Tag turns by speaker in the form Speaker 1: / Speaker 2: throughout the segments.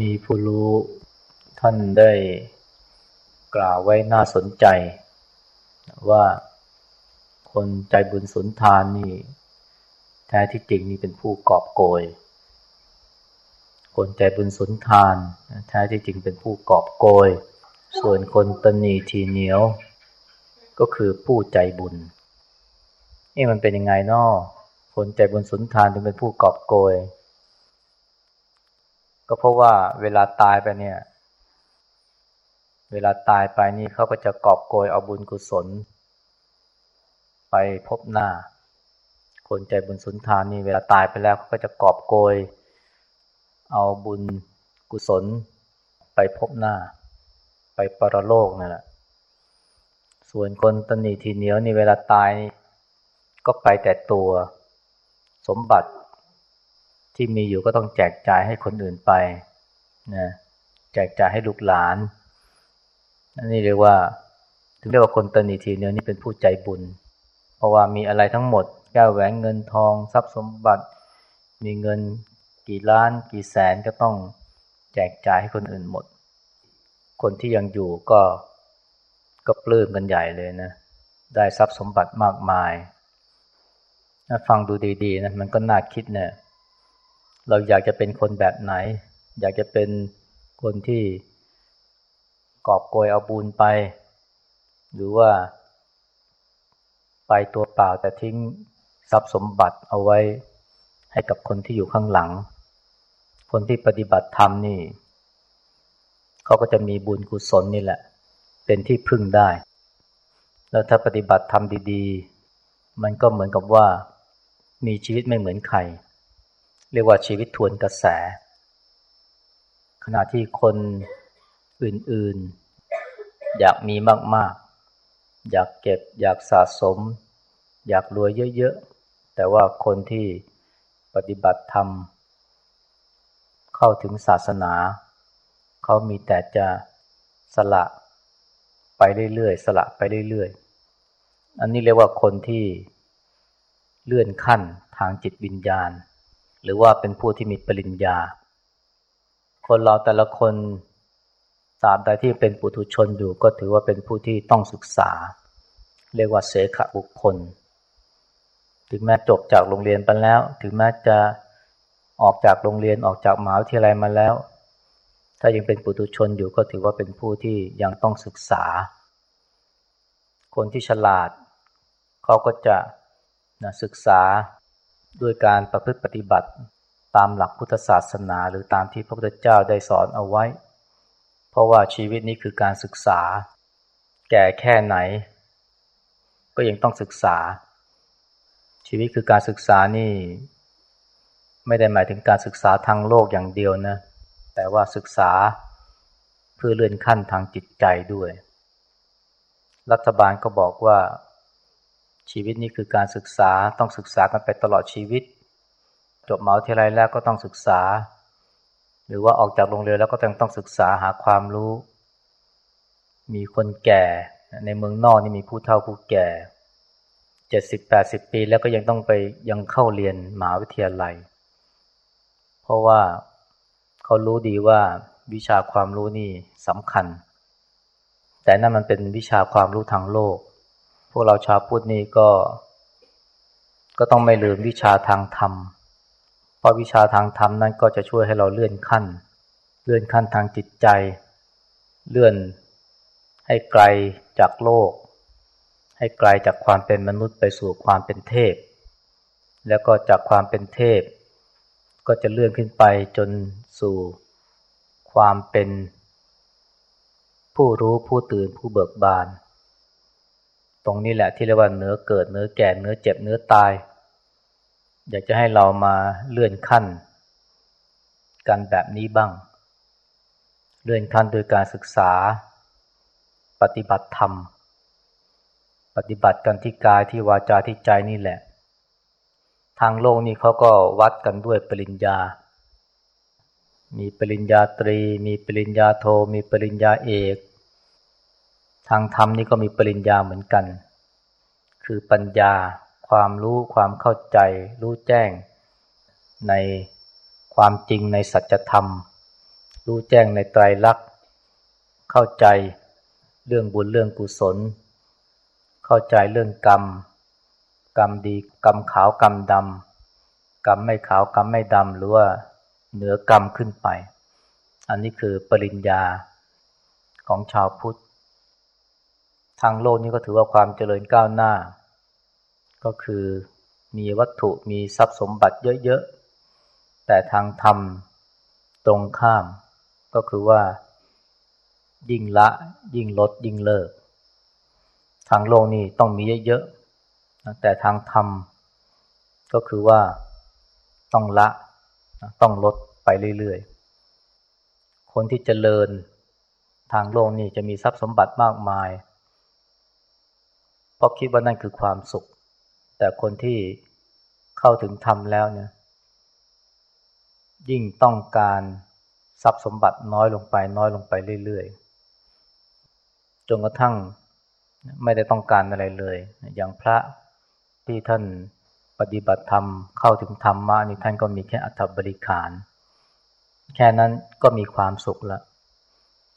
Speaker 1: มีผู้รู้ท่านได้กล่าวไว้น่าสนใจ ว่าคนใจบุญสุนทานนี่ แท้ที่จริงนี่เป็นผู้กอบโกย คนใจบุญสุนทานแท้ที่จริงเป็นผู้กอบโกย ส่วนคนตนีทีเหนียว ก็คือผู้ใจบุญนี่มันเป็นยังไงนาะคนใจบุญสุนทานถึงเป็นผู้กอบโกย ก็เพราะว่าเวลาตายไปเนี่ย เวลาตายไปนี่เขาก็จะกอบโกยเอาบุญกุศล ไปพบหน้า คนใจบุญสุนทานนี่เวลาตายไปแล้วเขาก็จะกอบโกย เอาบุญกุศล ไปพบหน้า ไปปรโลกนั่นแหละส่วนคนตนีทีเหนียวนี่เวลาตายก็ไปแต่ตัว สมบัติ ที่มีอยู่ก็ต้องแจกจ่ายให้คนอื่นไปนะแจกจ่ายให้ลูกหลานอันนี้เรียกว่า ถึงเรียกว่าคนตนีทีเนื้อนี่เป็นผู้ใจบุญ เพราะว่ามีอะไรทั้งหมดแก้วแหวนเงินทอง ทรัพย์สมบัติ มีเงินกี่ล้าน กี่แสนก็ต้องแจกจ่ายให้คนอื่นหมด คนที่ยังอยู่ก็ก็ปลื้มกันใหญ่เลยนะ ได้ทรัพย์สมบัติมากมาย ถ้าฟังดูดีๆนะมันก็น่าคิดเนะ เราอยากจะเป็นคนแบบไหน อยากจะเป็นคนที่กอบโกยเอาบุญไป หรือว่า ไปตัวเปล่าแต่ทิ้งทรัพย์สมบัติเอาไว้ให้กับคนที่อยู่ข้างหลัง คนที่ปฏิบัติธรรมนี่เขาก็จะมีบุญกุศลนี่แหละ เป็นที่พึ่งได้ แล้วถ้าปฏิบัติธรรมดี ๆ มันก็เหมือนกับว่า มีชีวิตไม่เหมือนใคร เรียกว่าชีวิตทวนกระแส ขณะที่คนอื่นๆ อยากมีมากๆ อยากเก็บ อยากสะสม อยากรวยเยอะๆ แต่ว่าคนที่ปฏิบัติธรรม เข้าถึงศาสนา เขามีแต่จะสละไปเรื่อยๆ สละไปเรื่อยๆ อันนี้เรียกว่าคนที่เลื่อนขั้นทางจิตวิญญาณ หรือว่าเป็นผู้ที่มีปริญญา คนเราแต่ละคนตราบใดที่เป็นปุถุชนอยู่ก็ถือว่าเป็นผู้ที่ต้องศึกษา เรียกว่าเสขบุคคล ถึงแม้จบจากโรงเรียนไปแล้ว ถึงแม้จะออกจากโรงเรียนออกจากมหาวิทยาลัยมาแล้ว ถ้ายังเป็นปุถุชนอยู่ก็ถือว่าเป็นผู้ที่ยังต้องศึกษา คนที่ฉลาด เขาก็จะนะศึกษา ด้วยการประพฤติปฏิบัติตามหลักพุทธศาสนา หรือตามที่พระพุทธเจ้าได้สอนเอาไว้ เพราะว่าชีวิตนี้คือการศึกษา แก่แค่ไหน ก็ยังต้องศึกษา ชีวิตคือการศึกษานี่ ไม่ได้หมายถึงการศึกษาทางโลกอย่างเดียวนะ แต่ว่าศึกษาเพื่อเลื่อนขั้นทางจิตใจด้วย รัฐบาลก็บอกว่า ชีวิตนี้คือการศึกษาต้องศึกษากันไปตลอดชีวิต จบมหาวิทยาลัยแล้วก็ต้องศึกษา หรือว่าออกจากโรงเรียนแล้วก็ต้องต้องศึกษาหาความรู้ มีคนแก่ในเมืองนอกนี่มีผู้เฒ่าผู้แก่เจ็ดสิบแปดสิบปีแล้วก็ยังต้องไปยังเข้าเรียนมหาวิทยาลัย เพราะว่าเขารู้ดีว่าวิชาความรู้นี่สำคัญ แต่นั่นมันเป็นวิชาความรู้ทางโลก พวกเราชาวพุทธนี่ก็ ก็ต้องไม่ลืมวิชาทางธรรม เพราะวิชาทางธรรมนั้นก็จะช่วยให้เราเลื่อนขั้น เลื่อนขั้นทางจิตใจ เลื่อนให้ไกลจากโลก ให้ไกลจากความเป็นมนุษย์ไปสู่ความเป็นเทพ แล้วก็จากความเป็นเทพ ก็จะเลื่อนขึ้นไปจนสู่ความเป็นผู้รู้ผู้ตื่นผู้เบิกบาน ตรงนี้แหละที่เรียกว่าเนื้อเกิดเนื้อแก่เนื้อเจ็บเนื้อตาย อยากจะให้เรามาเลื่อนขั้น กันแบบนี้บ้าง เลื่อนขั้นโดยการศึกษา ปฏิบัติธรรม ปฏิบัติกันที่กายที่วาจาที่ใจนี่แหละ ทางโลกนี่เขาก็วัดกันด้วยปริญญา มีปริญญาตรี มีปริญญาโท มีปริญญาเอก ทางธรรมนี่ก็มีปริญญาเหมือนกัน คือปัญญา ความรู้ความเข้าใจ รู้แจ้ง ในความจริงในสัจธรรม รู้แจ้งในไตรลักษณ์ เข้าใจเรื่องบุญเรื่องกุศล เข้าใจเรื่องกรรม กรรมดีกรรมขาวกรรมดำกรรมไม่ขาวกรรมไม่ดำหรือว่าเหนือกรรมขึ้นไป อันนี้คือปริญญาของชาวพุทธ ทางโลกนี้ก็ถือว่าความเจริญก้าวหน้า ก็คือมีวัตถุมีทรัพย์สมบัติเยอะๆ แต่ทางธรรมตรงข้าม ก็คือว่า ยิ่งละยิ่งลดยิ่งเลิก ทางโลกนี่ต้องมีเยอะๆ แต่ทางธรรมก็คือว่าต้องละต้องลดไปเรื่อยๆ คนที่เจริญทางโลกนี่จะมีทรัพย์สมบัติมากมาย ราะคิดว่านั่นคือความสุข แต่คนที่เข้าถึงธรรมแล้วเนี่ย ยิ่งต้องการทรัพย์สมบัติน้อยลงไป น้อยลงไปเรื่อยๆ จนกระทั่งไม่ได้ต้องการอะไรเลย อย่างพระที่ท่านปฏิบัติธรรมเข้าถึงธรรมมานี่ท่านก็มีแค่อัตบริขาร แค่นั้นก็มีความสุขล้ว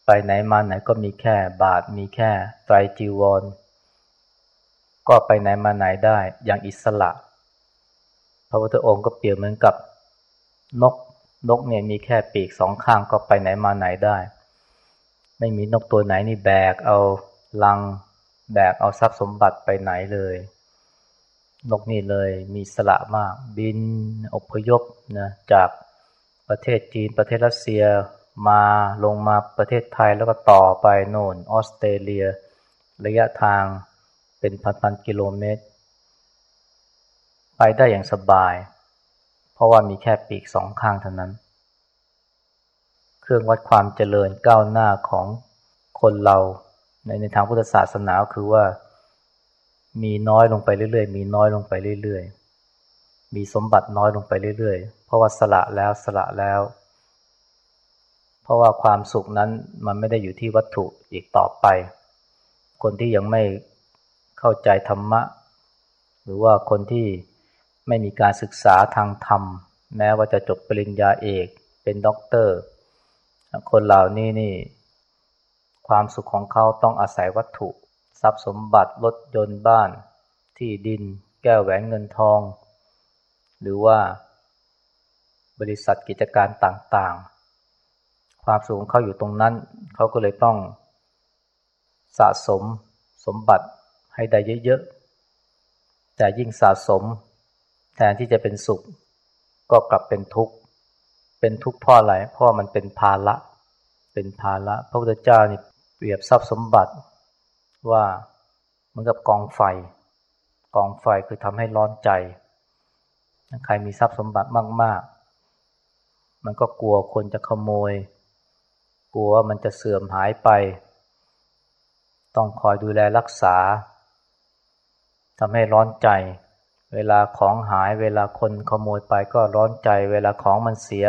Speaker 1: ไปไหนมาไหนก็มีแค่บาทมีแค่ไตรจีวร ก็ไปไหนมาไหนได้อย่างอิสระ พระพุทธองค์ก็เปรียบเหมือนกับนกนกเนี่ยมีแค่ปีกสองข้างก็ไปไหนมาไหนได้ ไม่มีนกตัวไหนนี่แบกเอาลังแบกเอาทรัพย์สมบัติไปไหนเลย นกนี่เลยมีสละมาก บินอพยพนะจากประเทศจีนประเทศรัสเซียมาลงมาประเทศไทยแล้วก็ต่อไปโน่นออสเตรเลีย ระยะทาง เป็นพันๆกิโลเมตร ไปได้อย่างสบาย เพราะว่ามีแค่ปีกสองข้างเท่านั้น เครื่องวัดความเจริญก้าวหน้าของคนเราในในทางพุทธศาสนาคือว่า มีน้อยลงไปเรื่อยๆ มีน้อยลงไปเรื่อยๆ มีสมบัติน้อยลงไปเรื่อยๆ เพราะว่าสละแล้วสละแล้ว เพราะว่าความสุขนั้นมันไม่ได้อยู่ที่วัตถุอีกต่อไป คนที่ยังไม่ เข้าใจธรรมะ หรือว่าคนที่ไม่มีการศึกษาทางธรรม แม้ว่าจะจบปริญญาเอกเป็นด็อกเตอร์ คนเหล่านี้นี่ ความสุขของเขาต้องอาศัยวัตถุ ทรัพย์สมบัติรถยนต์บ้าน ที่ดิน แก้วแหวนเงินทอง หรือว่าบริษัทกิจการต่างๆ ความสูงเขาอยู่ตรงนั้น เขาก็เลยต้องสะสมสมบัติ ให้ได้เยอะๆ แต่ยิ่งสะสม แทนที่จะเป็นสุข ก็กลับเป็นทุกข์ เป็นทุกข์เพราะอะไรเพราะมันเป็นภาระ เป็นภาระพระพุทธเจ้านี่เปรียบทรัพย์สมบัติว่าเหมือนกับกองไฟ กองไฟคือทำให้ร้อนใจ ใครมีทรัพย์สมบัติมาก ๆ มันก็กลัวคนจะขโมย กลัวว่ามันจะเสื่อมหายไป ต้องคอยดูแลรักษา ทำให้ร้อนใจ เวลาของหายเวลาคนขโมยไปก็ร้อนใจ เวลาของมันเสีย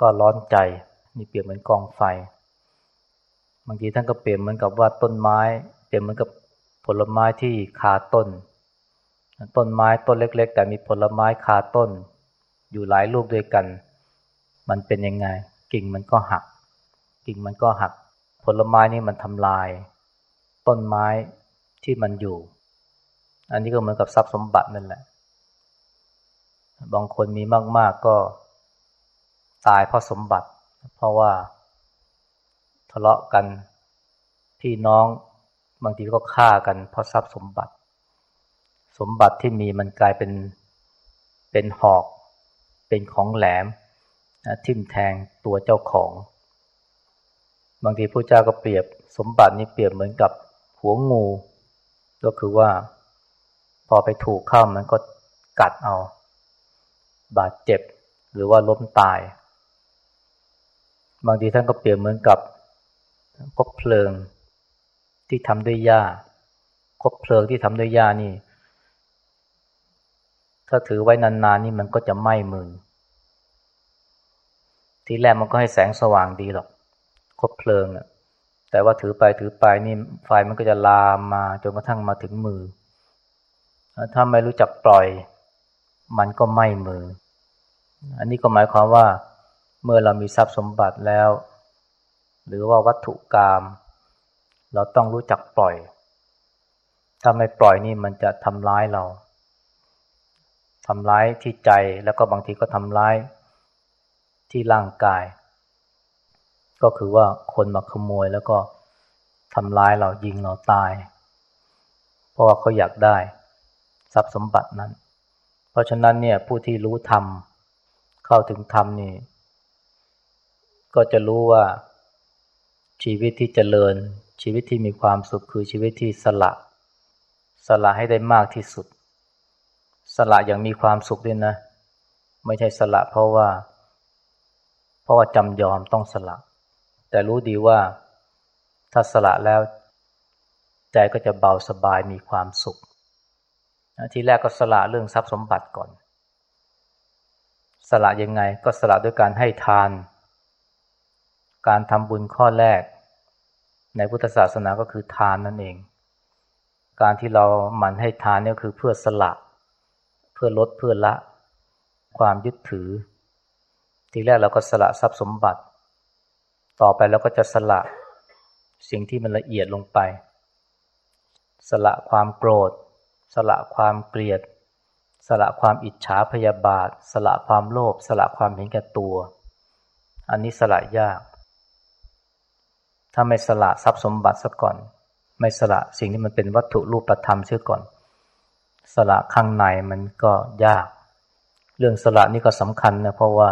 Speaker 1: ก็ร้อนใจ นี่เปรียบเหมือนกองไฟ บางทีท่านก็เปรียบเหมือนกับว่าต้นไม้ เปรียบเหมือนกับผลไม้ที่คาต้น ต้นไม้ต้นเล็ก ๆ แต่มีผลไม้คาต้น อยู่หลายลูกด้วยกัน มันเป็นยังไง กิ่งมันก็หัก กิ่งมันก็หัก ผลไม้นี่มันทำลาย ต้นไม้ที่มันอยู่ อันนี้ก็เหมือนกับทรัพย์สมบัตินั่นแหละ บางคนมีมาก ๆก็ตายเพราะสมบัติ เพราะว่าทะเลาะกันพี่น้องบางทีก็ฆ่ากันเพราะทรัพย์สมบัติ สมบัติที่มีมันกลายเป็นเป็นหอก เป็นของแหลมทิ่มแทงตัวเจ้าของ บางทีพระเจ้าก็เปรียบสมบัตินี้เปรียบเหมือนกับหัวงู ก็คือว่า พอไปถูกเข้ามันก็กัดเอา บาดเจ็บหรือว่าล้มตาย บางทีท่านก็เปรียบเหมือนกับคบเพลิงที่ทำด้วยหญ้าคบเพลิงที่ทำด้วยหญ้านี่ ถ้าถือไว้นานๆนี่มันก็จะไหม้มือทีแรกมันก็ให้แสงสว่างดีหรอกคบเพลิงอะแต่ว่าถือไปถือไปนี่ไฟมันก็จะลามมาจนกระทั่งมาถึงมือ ถ้าไม่รู้จักปล่อย มันก็ไม้มือ อันนี้ก็หมายความว่า เมื่อเรามีทรัพย์สมบัติแล้ว หรือว่าวัตถุกรรมเราต้องรู้จักปล่อย ถ้าไม่ปล่อยนี่มันจะทำร้ายเราทำร้ายที่ใจแล้วก็บางทีก็ทำร้ายที่ร่างกาย ก็คือว่าคนมาขโมยแล้วก็ทำร้ายเรายิงเราตาย เพราะว่าเขาอยากได้ ทรัพย์สมบัตินั้น เพราะฉะนั้นเนี่ยผู้ที่รู้ธรรมเข้าถึงธรรมนี่ ก็จะรู้ว่าชีวิตที่เจริญ ชีวิตที่มีความสุขคือชีวิตที่สละ สละให้ได้มากที่สุด สละอย่างมีความสุขด้วยนะ ไม่ใช่สละเพราะว่า เพราะว่าจำยอมต้องสละ แต่รู้ดีว่าถ้าสละแล้ว ใจก็จะเบาสบายมีความสุข ทีแรกก็สละเรื่องทรัพย์สมบัติก่อน สละยังไงก็สละด้วยการให้ทาน การทำบุญข้อแรก ในพุทธศาสนาก็คือทานนั่นเอง การที่เราหมั่นให้ทานนี่คือเพื่อสละ เพื่อลดเพื่อละ ความยึดถือ ทีแรกเราก็สละทรัพย์สมบัติ ต่อไปเราก็จะสละสิ่งที่มันละเอียดลงไป สละความโกรธ สละความเกลียด สละความอิจฉาพยาบาท สละความโลภสละความเห็นแก่ตัว อันนี้สละยาก ถ้าไม่สละทรัพย์สมบัติซะก่อน ไม่สละสิ่งที่มันเป็นวัตถุรูปธรรมเสียก่อน สละข้างในมันก็ยาก เรื่องสละนี่ก็สำคัญนะเพราะว่า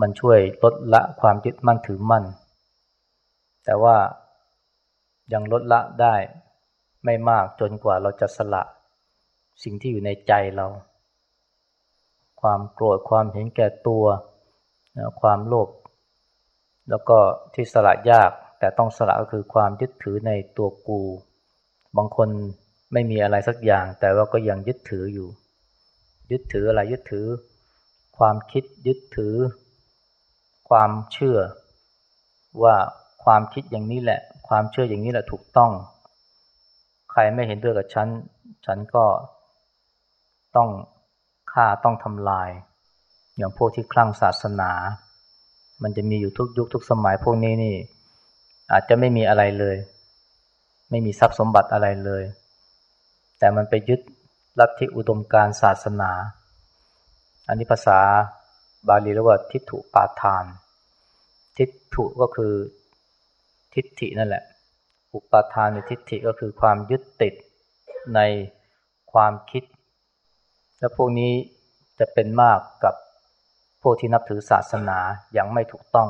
Speaker 1: มันช่วยลดละความยึดมั่นถือมั่น แต่ว่ายังลดละได้ ไม่มากจนกว่าเราจะสละ สิ่งที่อยู่ในใจเรา ความโกรธความเห็นแก่ตัว ความโลภแล้วก็ที่สละยากแต่ต้องสละก็คือความยึดถือในตัวกู บางคนไม่มีอะไรสักอย่าง แต่ว่าก็ยังยึดถืออยู่ ยึดถืออะไรยึดถือ ความคิดยึดถือ ความเชื่อ ว่าความคิดอย่างนี้แหละ ความเชื่ออย่างนี้แหละถูกต้อง รไม่เห็นด้วยกับฉัน ฉันก็ต้องฆ่าต้องทำลาย อย่างพวกที่คลั่งศาสนา มันจะมีอยู่ทุกยุคทุกสมัยพวกนี้นี่ อาจจะไม่มีอะไรเลย ไม่มีทรัพย์สมบัติอะไรเลย แต่มันไปยึดลัทธิอุดมการศาสนา อันนี้ภาษาบาลีเรียกว่าทิฏฐุปาทาน ทิฏฐุก็คือทิฏฐินั่นแหละ อุปาทานในทิฏฐิก็คือความยึดติดในความคิด และพวกนี้จะเป็นมากกับพวกที่นับถือศาสนาอย่างไม่ถูกต้อง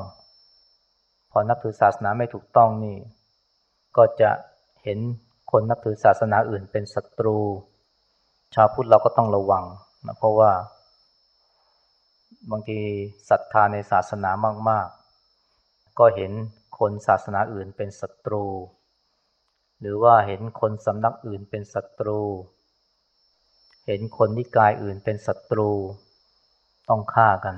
Speaker 1: พอนับถือศาสนาไม่ถูกต้องนี่ ก็จะเห็นคนนับถือศาสนาอื่นเป็นศัตรู ชาวพุทธเราก็ต้องระวังนะเพราะว่า บางทีศรัทธาในศาสนามาก ๆ ก็เห็นคนศาสนาอื่นเป็นศัตรู หรือว่าเห็นคนสำนักอื่นเป็นศัตรู เห็นคนนิกายอื่นเป็นศัตรู ต้องฆ่ากัน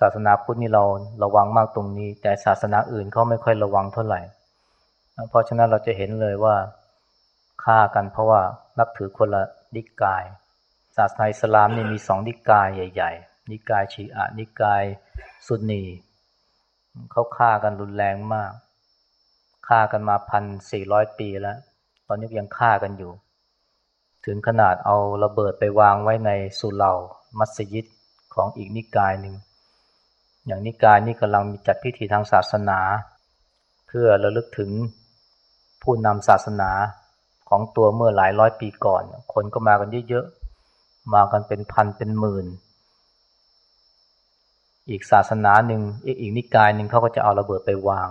Speaker 1: ศาสนาพุทธนี่เราระวังมากตรงนี้ แต่ศาสนาอื่นเขาไม่ค่อยระวังเท่าไหร่ เพราะฉะนั้นเราจะเห็นเลยว่าฆ่ากันเพราะว่านับถือคนละนิกาย ศาสนาอิสลามนี่มีสองนิกายใหญ่ ๆ นิกายชีอะนิกายซุนนีเขาฆ่ากันรุนแรงมาก ฆ่ากันมาพันสี่ร้อยปีแล้ว ตอนนี้ยังฆ่ากันอยู่ ถึงขนาดเอาระเบิดไปวางไว้ในสุเหร่ามัสยิดของอีกนิกายหนึ่ง อย่างนิกายนี้กำลังมีจัดพิธีทางศาสนา เพื่อระลึกถึงผู้นำศาสนาของตัวเมื่อหลายร้อยปีก่อน คนก็มากันเยอะๆ มากันเป็นพันเป็นหมื่น อีกศาสนาหนึ่งอีกอีกนิกายหนึ่งเขาก็จะเอาระเบิดไปวาง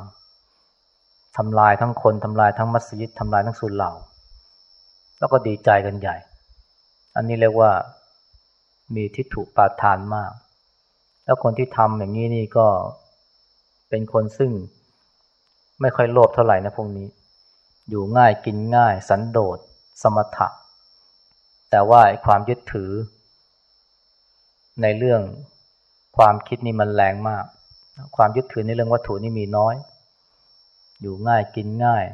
Speaker 1: ทำลายทั้งคนทำลายทั้งมัสยิดทำลายทั้งสุลเหล่า แล้วก็ดีใจกันใหญ่ อันนี้เรียกว่ามีทิฏฐุปาทานมาก แล้วคนที่ทำอย่างนี้นี่ก็เป็นคนซึ่งไม่ค่อยโลภเท่าไหร่นะพวกนี้ อยู่ง่ายกินง่าย สันโดษ สมถะ แต่ว่าความยึดถือ ในเรื่องความคิดนี่มันแรงมาก ความยึดถือในเรื่องวัตถุนี่มีน้อย อยู่ง่ายกินง่าย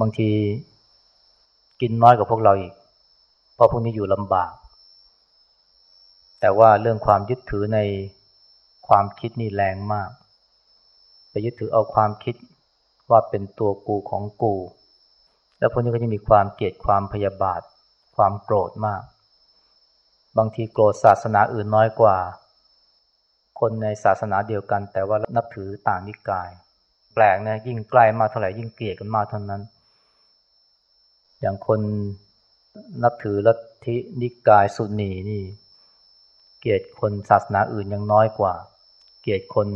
Speaker 1: บางทีกินน้อยกว่าพวกเราอีก เพราะพวกนี้อยู่ลำบาก แต่ว่าเรื่องความยึดถือในความคิดนี่แรงมาก ไปยึดถือเอาความคิดว่าเป็นตัวกูของกู แล้วพวกนี้ก็จะมีความเกลียดความพยาบาท ความโกรธมาก บางทีโกรธศาสนาอื่นน้อยกว่า คนในศาสนาเดียวกัน แต่ว่านับถือต่างนิกาย แปลกนะยิ่งใกล้มากเท่าไหร่ยิ่งเกลียดกันมากเท่านั้น อย่างคนนับถือลัทธินิกายสุนีนี่ เกลียดคนศาสนาอื่นยังน้อยกว่า เกลียดคน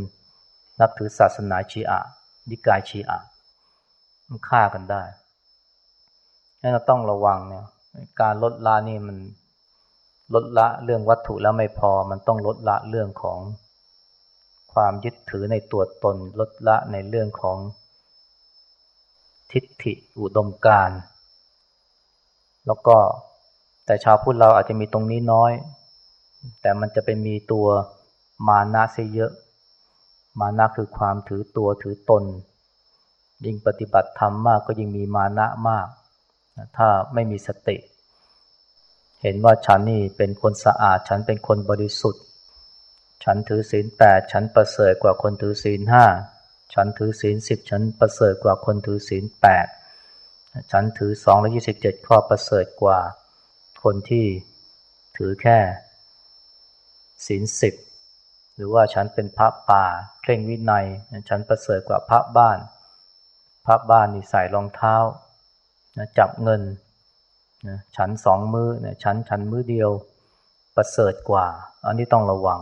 Speaker 1: นับถือศาสนาชีอะนิกายชีอะมันฆ่ากันได้นั่นเราต้องระวังเนี่ยการลดละนี่มันลดละเรื่องวัตถุแล้วไม่พอมันต้องลดละเรื่องของ ความยึดถือในตัวตนลดละในเรื่องของทิฏฐิอุดมการ แล้วก็แต่ชาวพุทธเราอาจจะมีตรงนี้น้อย แต่มันจะไปมีตัวมานะเสียเยอะ มานะคือความถือตัวถือตน ยิ่งปฏิบัติธรรมมากก็ยิ่งมีมานะมาก ถ้าไม่มีสติ เห็นว่าฉันนี่เป็นคนสะอาด ฉันเป็นคนบริสุทธิ์ ฉันถือศีลแปดฉันประเสริฐกว่าคนถือศีลห้าฉันถือศีลสิบฉันประเสริฐกว่าคนถือศีลแปดฉันถือสองและยี่สิบเจ็ดข้อประเสริฐกว่าคนที่ถือแค่ศีลสิบหรือว่าฉันเป็นพระป่าเคร่งวินัยฉันประเสริฐกว่าพระบ้าน พระบ้านนี่ใส่รองเท้าจับเงินฉันสองมือนะฉันฉันมือเดียวประเสริฐกว่า อันนี้ต้องระวัง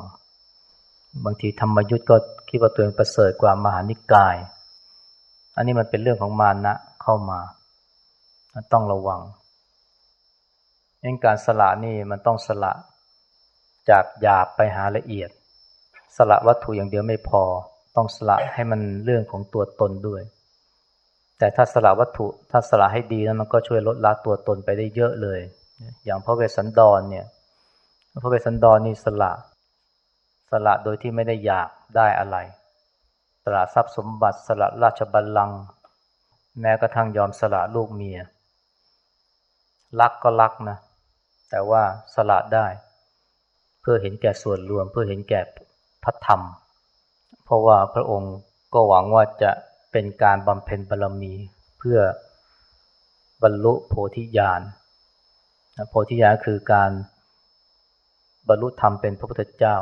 Speaker 1: บางทีธรรมยุทธ์ก็คิดว่าตัวเองประเสริฐกว่ามหานิกาย อันนี้มันเป็นเรื่องของมานะเข้ามา ต้องระวังเองการสละนี่มันต้องสละจากหยาบไปหาละเอียด สละวัตถุอย่างเดียวไม่พอ ต้องสละให้มันเรื่องของตัวตนด้วย แต่ถ้าสละวัตถุถ้าสละให้ดีนั้นมันก็ช่วยลดละตัวตนไปได้เยอะเลย อย่างพระเวสสันดรเนี่ยพระเวสสันดรนี่สละ สละโดยที่ไม่ได้อยากได้อะไร สละทรัพย์สมบัติสละราชบัลลังก์แม้กระทั่งยอมสละลูกเมีย รักก็รักนะ แต่ว่าสละได้ เพื่อเห็นแก่ส่วนรวม เพื่อเห็นแก่พระธรรม เพราะว่าพระองค์ก็หวังว่าจะเป็นการบำเพ็ญบารมีเพื่อบรรลุโพธิญาณโพธิญาณคือการบรรลุธรรมเป็นพระพุทธเจ้า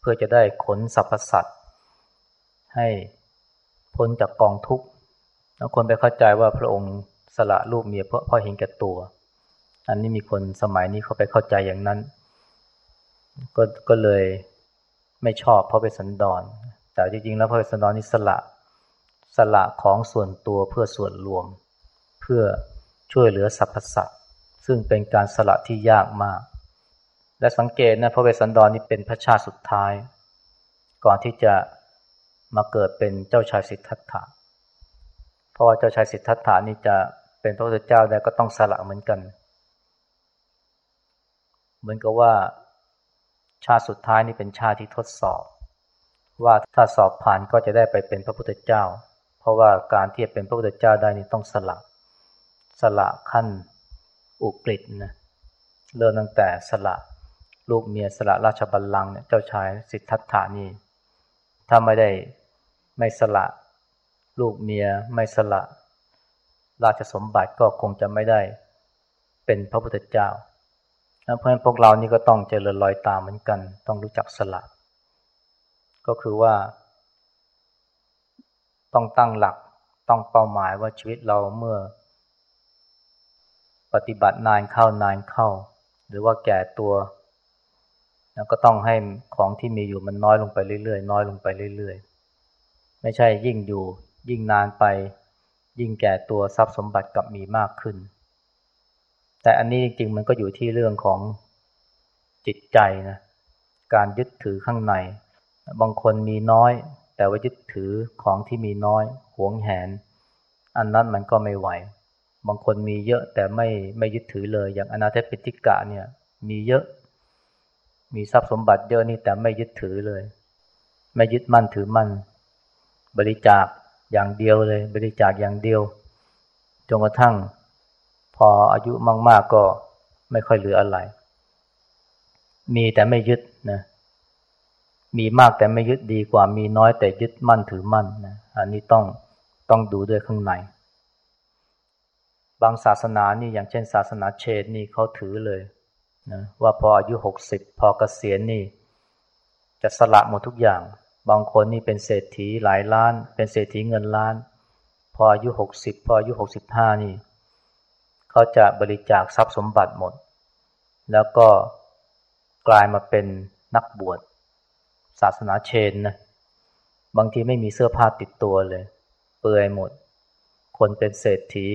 Speaker 1: เพื่อจะได้ขนสรรพสัตว์ให้พ้นจากกองทุกข์แล้วคนไปเข้าใจว่าพระองค์สละลูกเมียเพราะพราะเห็นแก่ตัว อันนี้มีคนสมัยนี้เขาไปเข้าใจอย่างนั้น ก็ก็เลยไม่ชอบพระเวสสันดร แต่จริงๆ แล้วพระเวสสันดรนี่สละสละของส่วนตัวเพื่อส่วนรวม เพื่อช่วยเหลือสรรพสัตว์ซึ่งเป็นการสละที่ยากมาก และสังเกตนะพระเวสสันดรนนี่เป็นพระชาติสุดท้าย ก่อนที่จะมาเกิดเป็นเจ้าชายสิทธัตถะเพราะว่าเจ้าชายสิทธัตถานี่จะเป็นพระพุทธเจ้าได้ก็ต้องสละเหมือนกัน เหมือนกับว่าชาติสุดท้ายนี่เป็นชาติที่ทดสอบ ว่าถ้าสอบผ่านก็จะได้ไปเป็นพระพุทธเจ้า เพราะว่าการที่จะเป็นพระพุทธเจ้าได้นี่ต้องสละ สละขั้นอุกฤษนะเริ่มตั้งแต่สละ ลูกเมียสละราชบัลลังก์เนี่ยเจ้าชายสิทธัตถานี่ถ้าไม่ได้ไม่สละลูกเมียไม่สละ ราชสมบัติก็คงจะไม่ได้เป็นพระพุทธเจ้าเพราะฉะนั้นพวกเรานี่ก็ต้องเจริญรอยตามเหมือนกัน ต้องรู้จักสละ ก็คือว่า ต้องตั้งหลักต้องเป้าหมายว่าชีวิตเราเมื่อ ปฏิบัตินานเข้านานเข้า หรือว่าแก่ตัว แล้วก็ต้องให้ของที่มีอยู่มันน้อยลงไปเรื่อยๆ น้อยลงไปเรื่อยๆ ไม่ใช่ยิ่งอยู่ยิ่งนานไป ยิ่งแก่ตัวทรัพย์สมบัติกับมีมากขึ้น แต่อันนี้จริงๆมันก็อยู่ที่เรื่องของจิตใจนะการยึดถือข้างใน บางคนมีน้อย แต่ว่ายึดถือของที่มีน้อยหวงแหน อันนั้นมันก็ไม่ไหว บางคนมีเยอะแต่ไม่ไม่ยึดถือเลยอย่างอนาเทปิติกะเนี่ยมีเยอะ มีทรัพย์สมบัติเยอะนี่แต่ไม่ยึดถือเลย ไม่ยึดมั่นถือมั่น บริจาคอย่างเดียวเลย บริจาคอย่างเดียวจนกระทั่ง พออายุมากๆก็ไม่ค่อยเหลืออะไร มีแต่ไม่ยึดนะมีมากแต่ไม่ยึดดีกว่ามีน้อยแต่ยึดมั่นถือมั่นนะอันนี้ต้องต้องดูด้วยข้างใน บางศาสนานี่อย่างเช่น ศาสนาเชนนี่เขาถือเลย นะว่าพออายุหกสิบพอเกษียณนี่ จะสละหมดทุกอย่าง บางคนนี่เป็นเศรษฐีหลายล้าน เป็นเศรษฐีเงินล้าน พออายุหกสิบพออายุหกสิบห้านี่ เขาจะบริจาคทรัพย์สมบัติหมด แล้วก็กลายมาเป็นนักบวชศาสนาเชนนะบางทีไม่มีเสื้อผ้าติดตัวเลย เปื่อยหมด คนเป็นเศรษฐี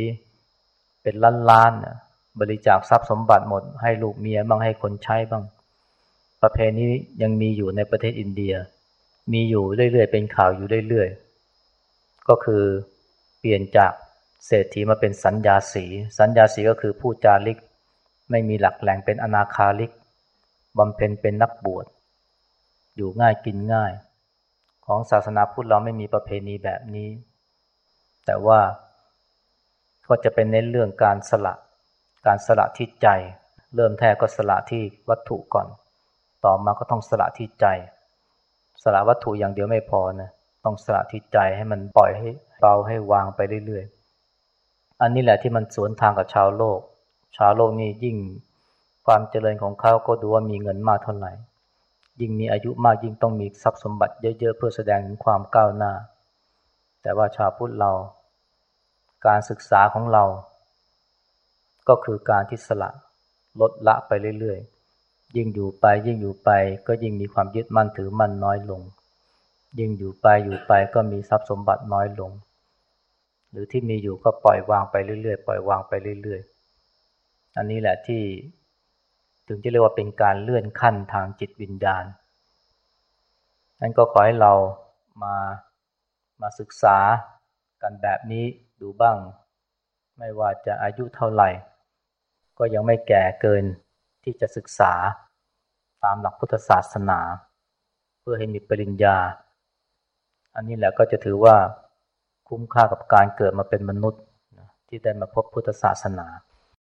Speaker 1: เป็นล้านล้านนะ บริจาคทรัพย์สมบัติหมด ให้ลูกเมียบ้างให้คนใช้บ้าง ประเพณียังมีอยู่ในประเทศอินเดีย มีอยู่เรื่อยๆ เป็นข่าวอยู่เรื่อยๆ ก็คือเปลี่ยนจากเศรษฐีมาเป็นสัญญาสี สัญญาสีก็คือผู้จาริก ไม่มีหลักแหล่งเป็นอนาคาริกบำเพ็ญเป็นนักบวช อยู่ง่ายกินง่าย ของศาสนาพุทธเราไม่มีประเพณีแบบนี้ แต่ว่าก็จะเป็นเน้นเรื่องการสละ การสละที่ใจ เริ่มแท้ก็สละที่วัตถุก่อน ต่อมาก็ต้องสละที่ใจ สละวัตถุอย่างเดียวไม่พอนะต้องสละที่ใจให้มันปล่อยให้เบาให้วางไปเรื่อยๆ อันนี้แหละที่มันสวนทางกับชาวโลก ชาวโลกนี่ยิ่งความเจริญของเขาก็ดูว่ามีเงินมากเท่าไหร่ ยิ่งมีอายุมากยิ่งต้องมีทรัพย์สมบัติเยอะๆเพื่อแสดงถึงความก้าวหน้า แต่ว่าชาวพุทธเรา การศึกษาของเรา ก็คือการที่สละลดละไปเรื่อยๆ ยิ่งอยู่ไปยิ่งอยู่ไป ก็ยิ่งมีความยึดมั่นถือมั่นน้อยลง ยิ่งอยู่ไปอยู่ไปก็มีทรัพย์สมบัติน้อยลง หรือที่มีอยู่ก็ปล่อยวางไปเรื่อยๆ ปล่อยวางไปเรื่อยๆ อันนี้แหละที่ถึงจะเรียกว่าเป็นการเลื่อนขั้นทางจิตวิญญาณนั้นก็ขอให้เรามามาศึกษากันแบบนี้ดูบ้าง ไม่ว่าจะอายุเท่าไหร่ ก็ยังไม่แก่เกินที่จะศึกษาตามหลักพุทธศาสนา เพื่อให้มีปริญญา อันนี้แหละก็จะถือว่าคุ้มค่ากับการเกิดมาเป็นมนุษย์ที่ได้มาพบพุทธศาสนา